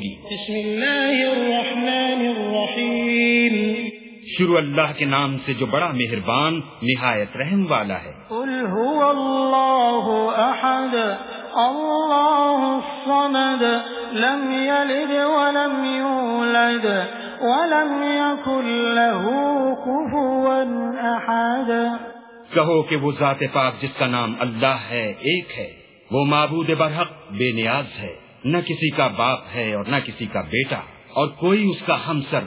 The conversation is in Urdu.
ہوگی بسم اللہ الرحمن الرحیم۔ شروع اللہ کے نام سے جو بڑا مہربان نہایت رحم والا ہے۔ قل هو اللہ احد اللہ الصمد لم يلد ولم يولد ولم يكن له كفوا احد۔ کہو کہ وہ ذات پاک جس کا نام اللہ ہے ایک ہے۔ وہ معبود برحق بے نیاز ہے۔ نہ کسی کا باپ ہے اور نہ کسی کا بیٹا اور کوئی اس کا ہمسر